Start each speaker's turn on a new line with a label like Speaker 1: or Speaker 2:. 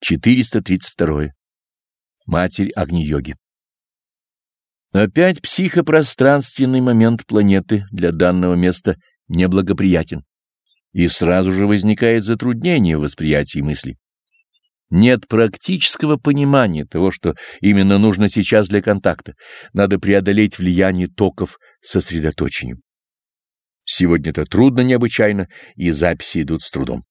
Speaker 1: 432. Матерь Агни-йоги. Опять психопространственный момент планеты для данного места неблагоприятен, и сразу же возникает затруднение в восприятии мысли. Нет практического понимания того, что именно нужно сейчас для контакта. Надо преодолеть влияние токов сосредоточением. Сегодня это трудно необычайно, и записи идут с трудом.